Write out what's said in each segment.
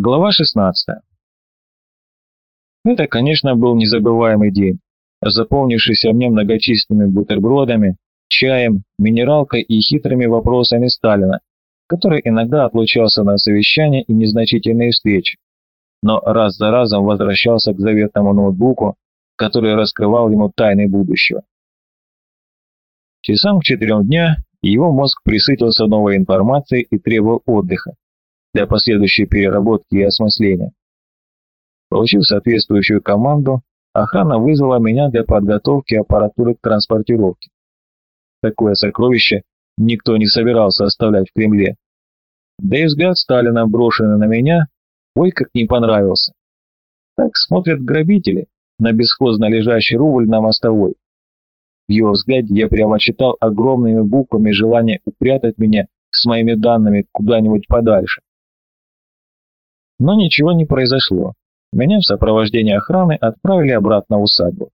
Глава 16. Это, конечно, был незабываемый день, заполнившийся мне многочисленными бутербродами, чаем, минералкой и хитрыми вопросами Сталина, который иногда отлучался на совещания и незначительные встречи, но раз за разом возвращался к заветному ноутбуку, который раскрывал ему тайны будущего. Часам к четырем дня его мозг присытился новой информацией и требовал отдыха для последующей переработки и осмысления. Получив соответствующую команду, охрана вызвала меня для подготовки аппаратуры к транспортировке. Такое сокровище никто не собирался оставлять в Кремле. Да и взгляд Сталина, брошенный на меня, ой, как не понравился. Так смотрят грабители на бесхозно лежащий рубль на мостовой. В его взгляде я прямо читал огромными буквами желание упрятать меня с моими данными куда-нибудь подальше. Но ничего не произошло. Меня в сопровождении охраны отправили обратно в усадьбу.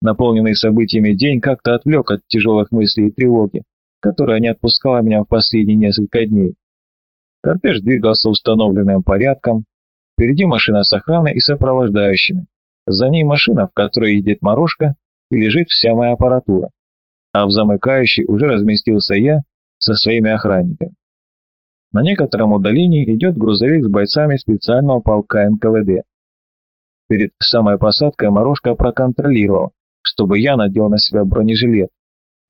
Наполненный событиями день как-то отвлек от тяжелых мыслей и тревоги, которая не отпускала меня в последние несколько дней. Кортеж двигался установленным порядком, впереди машина с охраной и сопровождающими, за ней машина, в которой едет морожка и лежит вся моя аппаратура, а в замыкающей уже разместился я со своими охранниками. На некотором удалении идет грузовик с бойцами специального полка НКВД. Перед самой посадкой Морошка проконтролировал, чтобы я надел на себя бронежилет,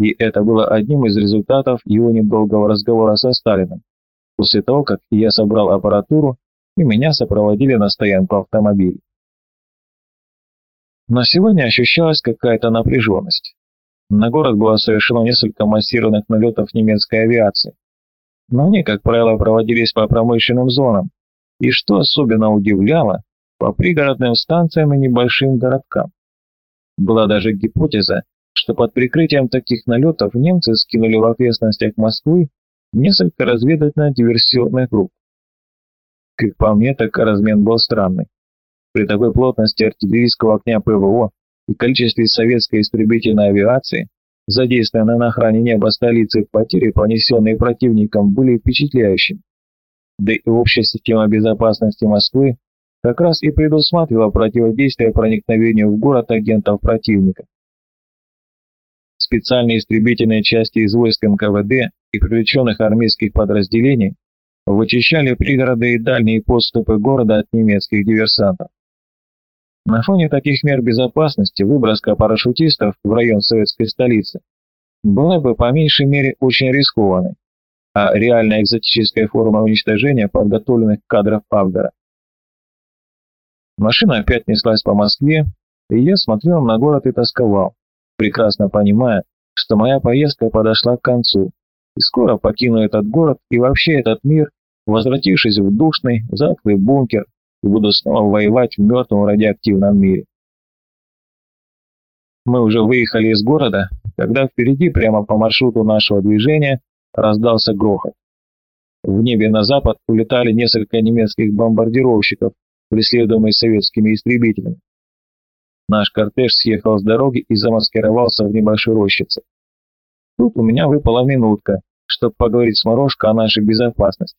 и это было одним из результатов его недолгого разговора со Сталиным, после того, как я собрал аппаратуру и меня сопроводили на стоянку автомобиля. Но сегодня ощущалась какая-то напряженность. На город было совершено несколько массированных налетов немецкой авиации. Но они, как правило, проводились по промышленным зонам, и, что особенно удивляло, по пригородным станциям и небольшим городкам. Была даже гипотеза, что под прикрытием таких налетов немцы скинули в окрестностях Москвы несколько разведывательно-диверсионных групп. Как по мне, так размен был странный. При такой плотности артиллерийского огня ПВО и количестве советской истребительной авиации, задействованной на охране неба столицы, потери, понесенные противником, были впечатляющими. Да и общая система безопасности Москвы как раз и предусматривала противодействие проникновению в город агентов противника. Специальные истребительные части из войск НКВД и привлеченных армейских подразделений вычищали пригороды и дальние подступы города от немецких диверсантов. На фоне таких мер безопасности выброска парашютистов в район советской столицы была бы по меньшей мере очень рискованной, а реальная экзотическая форма уничтожения подготовленных кадров Авгара. Машина опять неслась по Москве, и я смотрел на город и тосковал, прекрасно понимая, что моя поездка подошла к концу, и скоро покину этот город и вообще этот мир, возвратившись в душный, затхлый бункер, и буду снова воевать в мертвом радиоактивном мире. Мы уже выехали из города, когда впереди, прямо по маршруту нашего движения, раздался грохот. В небе на запад улетали несколько немецких бомбардировщиков, преследуемые советскими истребителями. Наш кортеж съехал с дороги и замаскировался в небольшой рощице. Тут у меня выпала минутка, чтобы поговорить с Морошко о нашей безопасности.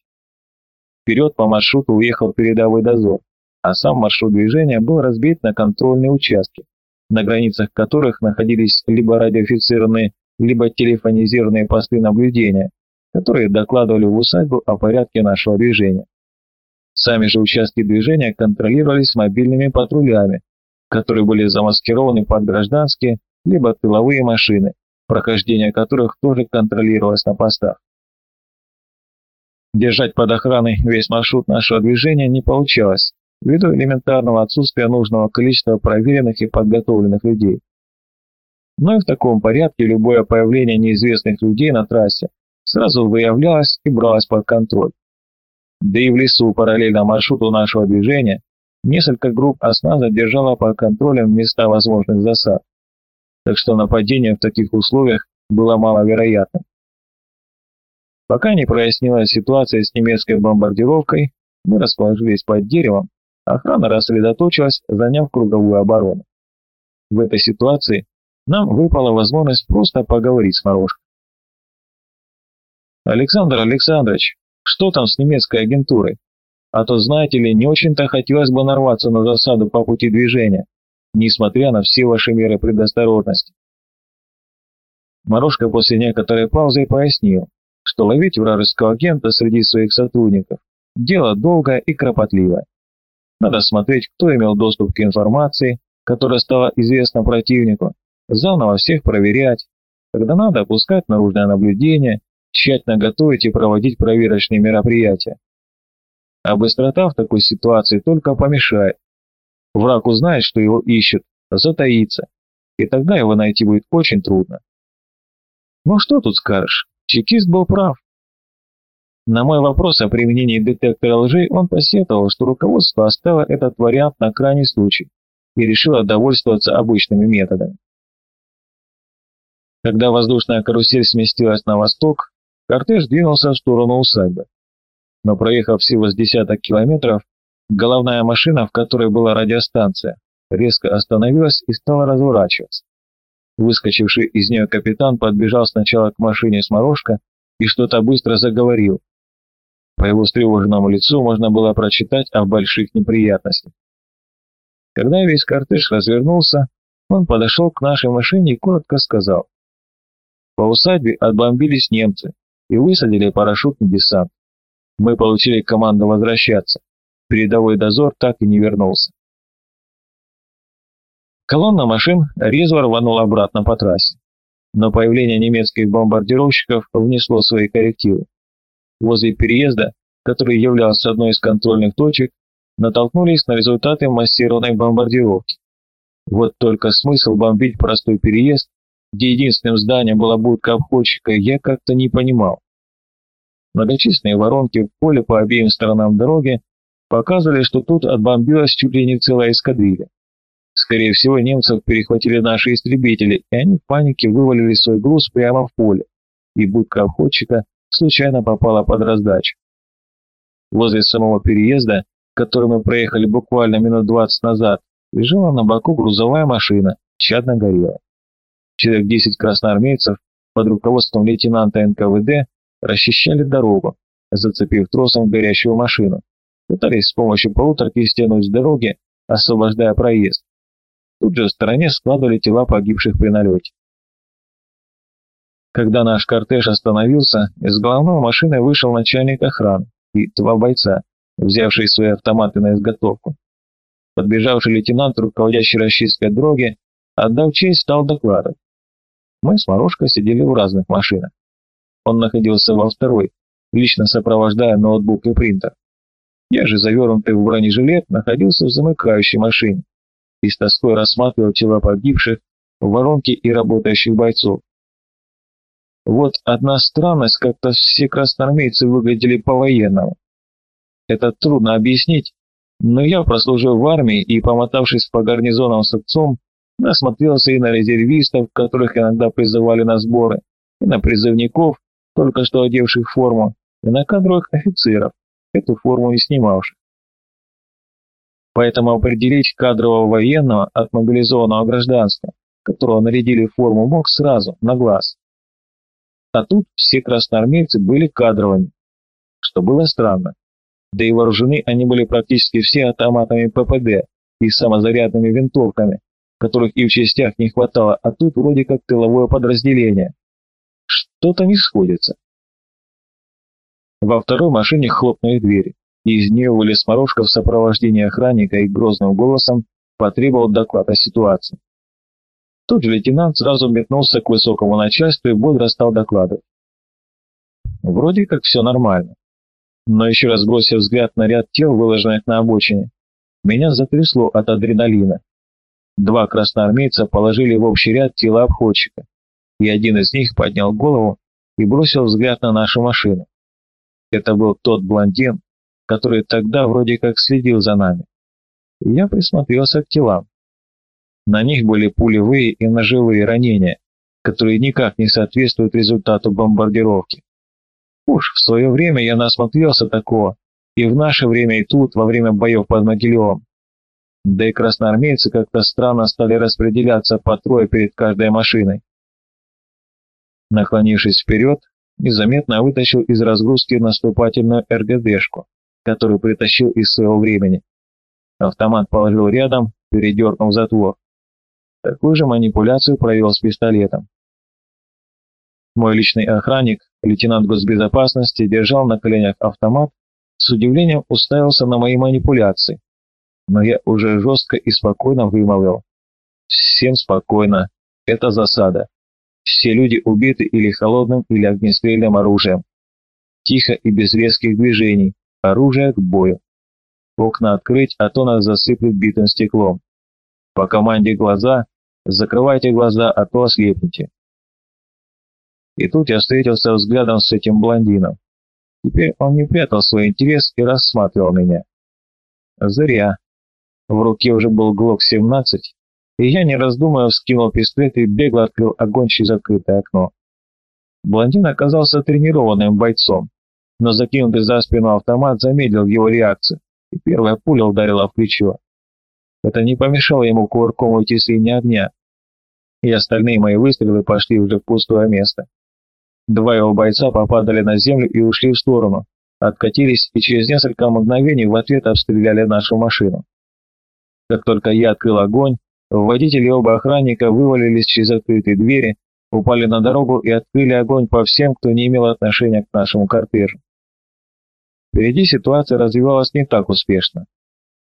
Вперед по маршруту уехал передовой дозор, а сам маршрут движения был разбит на контрольные участки, на границах которых находились либо радиофицированные, либо телефонизированные посты наблюдения, которые докладывали в усадьбу о порядке нашего движения. Сами же участки движения контролировались мобильными патрулями, которые были замаскированы под гражданские, либо тыловые машины, прохождение которых тоже контролировалось на постах. Держать под охраной весь маршрут нашего движения не получалось, ввиду элементарного отсутствия нужного количества проверенных и подготовленных людей. Но и в таком порядке любое появление неизвестных людей на трассе сразу выявлялось и бралось под контроль. Да и в лесу параллельно маршруту нашего движения несколько групп осназа держало под контролем места возможных засад. Так что нападение в таких условиях было маловероятным. Пока не прояснилась ситуация с немецкой бомбардировкой, мы расположились под деревом, охрана рассредоточилась, заняв круговую оборону. В этой ситуации нам выпала возможность просто поговорить с Морошкой. «Александр Александрович, что там с немецкой агентурой? а то, знаете ли, не очень-то хотелось бы нарваться на засаду по пути движения, несмотря на все ваши меры предосторожности. Морошка после некоторой паузы пояснил, что ловить вражеского агента среди своих сотрудников – дело долгое и кропотливое. Надо смотреть, кто имел доступ к информации, которая стала известна противнику, заново всех проверять, когда надо опускать наружное наблюдение, тщательно готовить и проводить проверочные мероприятия. А быстрота в такой ситуации только помешает. Враг узнает, что его ищут, затаится, и тогда его найти будет очень трудно. Ну что тут скажешь, чекист был прав. На мой вопрос о применении детектора лжи он посетовал, что руководство оставило этот вариант на крайний случай и решило довольствоваться обычными методами. Когда воздушная карусель сместилась на восток, кортеж двинулся в сторону усадьбы. Но проехав всего с десяток километров, головная машина, в которой была радиостанция, резко остановилась и стала разворачиваться. Выскочивший из нее капитан подбежал сначала к машине с морожка и что-то быстро заговорил, по его встревоженному лицу можно было прочитать о больших неприятностях. Когда весь кортеж развернулся, он подошел к нашей машине и коротко сказал. По усадьбе отбомбились немцы и высадили парашютный десант. Мы получили команду возвращаться. Передовой дозор так и не вернулся. Колонна машин резво рванула обратно по трассе, но появление немецких бомбардировщиков внесло свои коррективы возле переезда, который являлся одной из контрольных точек, натолкнулись на результаты массированной бомбардировки. Вот только смысл бомбить простой переезд, где единственным зданием была будка обходчика, я как-то не понимал. Многочисленные воронки в поле по обеим сторонам дороги показывали, что тут отбомбилась чуть ли не целая эскадрилья. Скорее всего, немцев перехватили наши истребители, и они в панике вывалили свой груз прямо в поле, и будка обходчика случайно попала под раздачу. Возле самого переезда, который мы проехали буквально минут 20 назад, лежала на боку грузовая машина, чадно горела. Человек 10 красноармейцев под руководством лейтенанта НКВД расчищали дорогу, зацепив тросом горящую машину. Пытались с помощью полуторки стянуть с дороги, освобождая проезд. Тут же в стороне складывали тела погибших при налете. Когда наш кортеж остановился, из головной машины вышел начальник охраны и два бойца, взявшие свои автоматы на изготовку. Подбежавший лейтенант, руководящий расчисткой дороги, отдав честь, стал докладывать. Мы с Морошко сидели в разных машинах. Он находился во второй, лично сопровождая ноутбук и принтер. Я же, завернутый в бронежилет, находился в замыкающей машине и с тоской рассматривал тела погибших, воронки и работающих бойцов. Вот одна странность, как-то все красноармейцы выглядели по-военному. Это трудно объяснить, но я, прослужил в армии и, помотавшись по гарнизонам с отцом, насмотрелся и на резервистов, которых иногда призывали на сборы, и на призывников, только что одевших форму, и на кадровых офицеров, эту форму не снимавших. Поэтому определить кадрового военного от мобилизованного гражданского, которого нарядили в форму, мог сразу, на глаз. А тут все красноармейцы были кадровыми, что было странно. Да и вооружены они были практически все автоматами ППД и самозарядными винтовками, которых и в частях не хватало, а тут вроде как тыловое подразделение. Что-то не сходится. Во второй машине хлопнули двери, из нее вылез Морошка в сопровождении охранника и грозным голосом потребовал доклад о ситуации. Тут же лейтенант сразу метнулся к высокому начальству и бодро стал докладывать. Вроде как все нормально. Но еще раз бросив взгляд на ряд тел, выложенных на обочине, меня затрясло от адреналина. Два красноармейца положили в общий ряд тела обходчика, и один из них поднял голову и бросил взгляд на нашу машину. Это был тот блондин, который тогда вроде как следил за нами. Я присмотрелся к телам. На них были пулевые и ножевые ранения, которые никак не соответствуют результату бомбардировки. Уж в свое время я насмотрелся такого, и в наше время и тут, во время боев под Могилевом. Да и красноармейцы как-то странно стали распределяться по трое перед каждой машиной. Наклонившись вперед, незаметно вытащил из разгрузки наступательную РГДшку, который притащил из своего времени. Автомат положил рядом, передернув затвор. Такую же манипуляцию провел с пистолетом. Мой личный охранник, лейтенант госбезопасности, держал на коленях автомат, с удивлением уставился на мои манипуляции. Но я уже жестко и спокойно вымолвил. Всем спокойно. Это засада. Все люди убиты или холодным, или огнестрельным оружием. Тихо и без резких движений. Оружие к бою. Окна открыть, а то нас засыплет битым стеклом. По команде глаза, закрывайте глаза, а то ослепнете. И тут я встретился взглядом с этим блондином. Теперь он не прятал свой интерес и рассматривал меня. Зря. В руке уже был ГЛОК-17, и я, не раздумывая, вскинул пистолет и бегло открыл огонь через открытое окно. Блондин оказался тренированным бойцом, но закинутый за спину автомат замедлил его реакцию, и первая пуля ударила в плечо. Это не помешало ему кувырком уйти с линии огня, и остальные мои выстрелы пошли уже в пустое место. Два его бойца попадали на землю и ушли в сторону, откатились и через несколько мгновений в ответ обстреляли нашу машину. Как только я открыл огонь, водители и оба охранника вывалились через открытые двери, упали на дорогу и открыли огонь по всем, кто не имел отношения к нашему кортежу. Впереди ситуация развивалась не так успешно.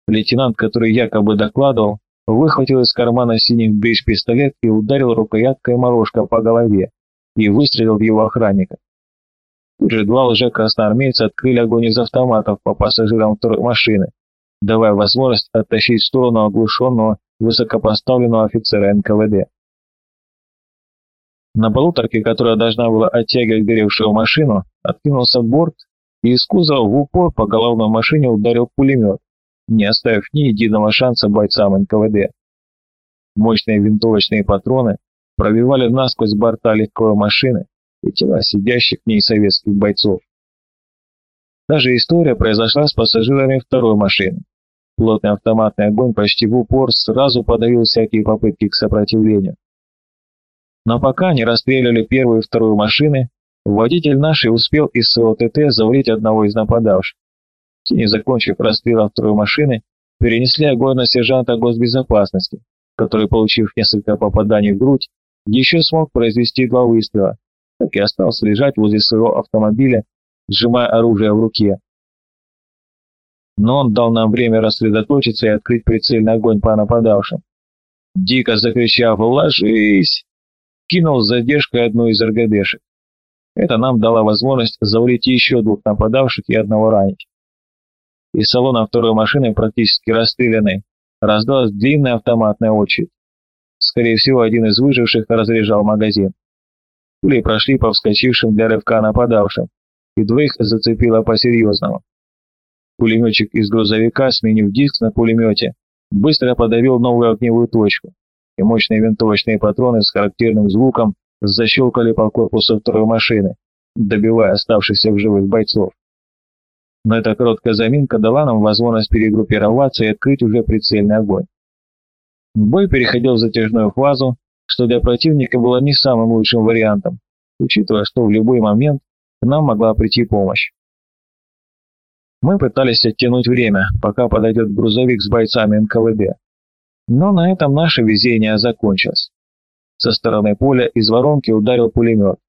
Лейтенант, который якобы докладывал, выхватил из кармана синих брич пистолет и ударил рукояткой морожка по голове и выстрелил в его охранника. Тут же два лже-красноармейца открыли огонь из автоматов по пассажирам второй машины, давая возможность оттащить в сторону оглушенного высокопоставленного офицера НКВД. На полуторке, которая должна была оттягивать горевшую машину, откинулся борт, и из кузова в упор по головной машине ударил пулемет, не оставив ни единого шанса бойцам НКВД. Мощные винтовочные патроны пробивали насквозь борта легкой машины и тела сидящих в ней советских бойцов. Та же история произошла с пассажирами второй машины. Плотный автоматный огонь почти в упор сразу подавил всякие попытки к сопротивлению. Но пока они расстреливали первую и вторую машины, водитель нашей успел из своего ТТ завалить одного из нападавших. Те, не закончив расстрел второй машины, перенесли огонь на сержанта госбезопасности, который, получив несколько попаданий в грудь, еще смог произвести два выстрела, так и остался лежать возле своего автомобиля, сжимая оружие в руке но он дал нам время рассредоточиться и открыть прицельный огонь по нападавшим. Дико закричав «Ложись!», кинул с задержкой одну из РГДшек. Это нам дало возможность завалить еще двух нападавших и одного ранить. Из салона второй машины, практически расстрелянной, раздалась длинная автоматная очередь. Скорее всего, один из выживших разряжал магазин. Пули прошли по вскочившим для рывка нападавшим, и двоих зацепило по-серьезному. Пулеметчик из грузовика, сменив диск на пулемете, быстро подавил новую огневую точку, и мощные винтовочные патроны с характерным звуком защелкали по корпусу второй машины, добивая оставшихся в живых бойцов. Но эта короткая заминка дала нам возможность перегруппироваться и открыть уже прицельный огонь. Бой переходил в затяжную фазу, что для противника было не самым лучшим вариантом, учитывая, что в любой момент к нам могла прийти помощь. Мы пытались оттянуть время, пока подойдет грузовик с бойцами НКВД. Но на этом наше везение закончилось. Со стороны поля из воронки ударил пулемет.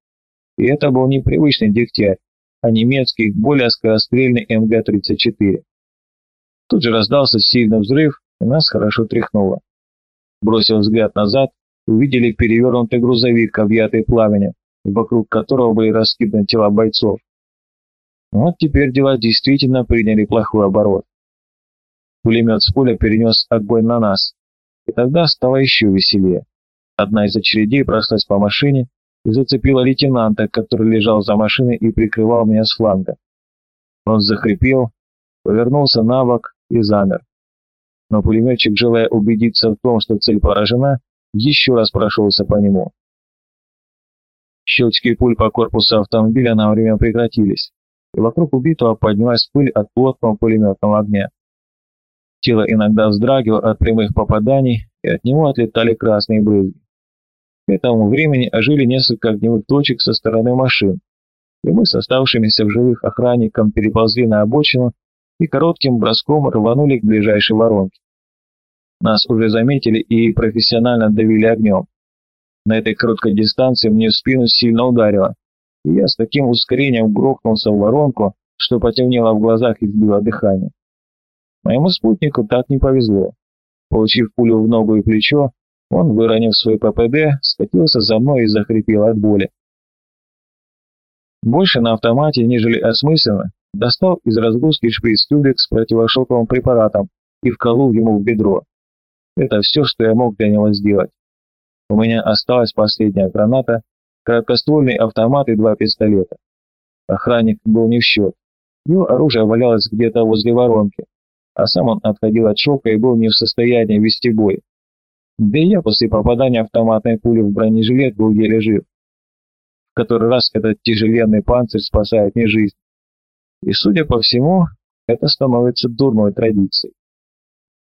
И это был не привычный дегтярь, а немецкий, более скорострельный МГ-34. Тут же раздался сильный взрыв, и нас хорошо тряхнуло. Бросив взгляд назад, увидели перевернутый грузовик, объятый пламенем, вокруг которого были раскиданы тела бойцов. Вот теперь дела действительно приняли плохой оборот. Пулемет с поля перенес огонь на нас, и тогда стало еще веселее. Одна из очередей прошлась по машине и зацепила лейтенанта, который лежал за машиной и прикрывал меня с фланга. Он захрипел, повернулся на бок и замер. Но пулеметчик, желая убедиться в том, что цель поражена, еще раз прошелся по нему. Щелчки пуль по корпусу автомобиля на время прекратились и вокруг убитого поднялась пыль от плотного пулеметного огня. Тело иногда вздрагивало от прямых попаданий, и от него отлетали красные брызги. К этому времени ожили несколько огневых точек со стороны машин, и мы с оставшимися в живых охранником переползли на обочину и коротким броском рванули к ближайшей воронке. Нас уже заметили и профессионально давили огнем. На этой короткой дистанции мне в спину сильно ударило, и я с таким ускорением грохнулся в воронку, что потемнело в глазах и сбило дыхание. Моему спутнику так не повезло. Получив пулю в ногу и плечо, он, выронив свой ППД, скатился за мной и захрипел от боли. Больше на автомате, нежели осмысленно, достал из разгрузки шприц-тюбик с противошоковым препаратом и вколол ему в бедро. Это все, что я мог для него сделать. У меня осталась последняя граната, краткоствольный автомат и два пистолета. Охранник был не в счет. Его оружие валялось где-то возле воронки, а сам он отходил от шока и был не в состоянии вести бой. Да и я после попадания автоматной пули в бронежилет был еле жив. В который раз этот тяжеленный панцирь спасает мне жизнь. И, судя по всему, это становится дурной традицией.